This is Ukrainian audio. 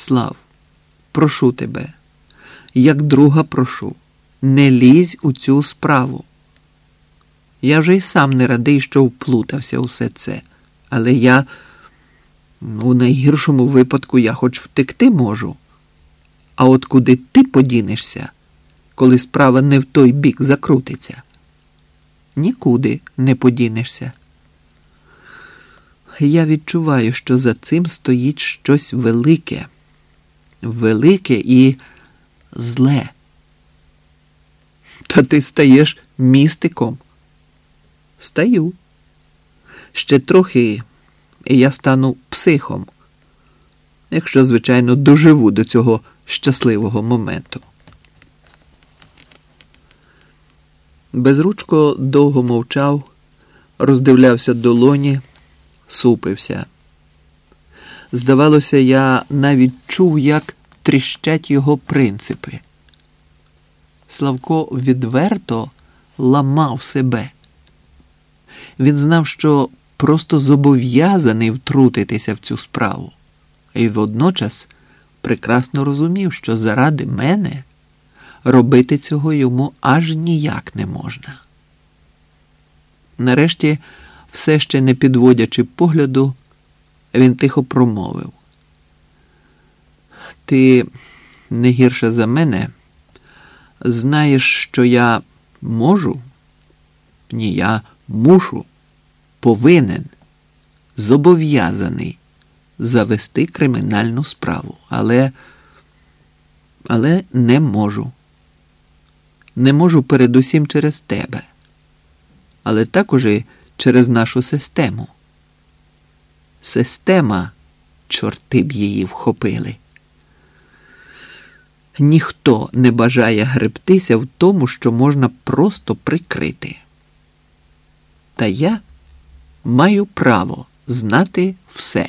Слав, прошу тебе, як друга прошу, не лізь у цю справу. Я вже й сам не радий, що вплутався у все це, але я у найгіршому випадку я хоч втекти можу. А от куди ти подінешся, коли справа не в той бік закрутиться? Нікуди не подінешся. Я відчуваю, що за цим стоїть щось велике, велике і зле. Та ти стаєш містиком. Стаю. Ще трохи, і я стану психом, якщо, звичайно, доживу до цього щасливого моменту. Безручко довго мовчав, роздивлявся долоні, супився. Здавалося, я навіть чув, як тріщать його принципи. Славко відверто ламав себе. Він знав, що просто зобов'язаний втрутитися в цю справу, і водночас прекрасно розумів, що заради мене робити цього йому аж ніяк не можна. Нарешті, все ще не підводячи погляду, він тихо промовив. Ти не гірше за мене, знаєш, що я можу? Ні, я мушу, повинен, зобов'язаний завести кримінальну справу, але, але не можу. Не можу передусім через тебе, але також і через нашу систему. Система, чорти б її вхопили. Ніхто не бажає гребтися в тому, що можна просто прикрити. Та я маю право знати все.